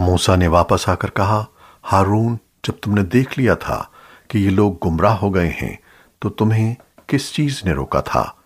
मूसा ने वापस आकर कहा, हारून, जब तुमने देख लिया था कि ये लोग गुमराह हो गए हैं तो तुम्हें किस चीज़ ने रोका था?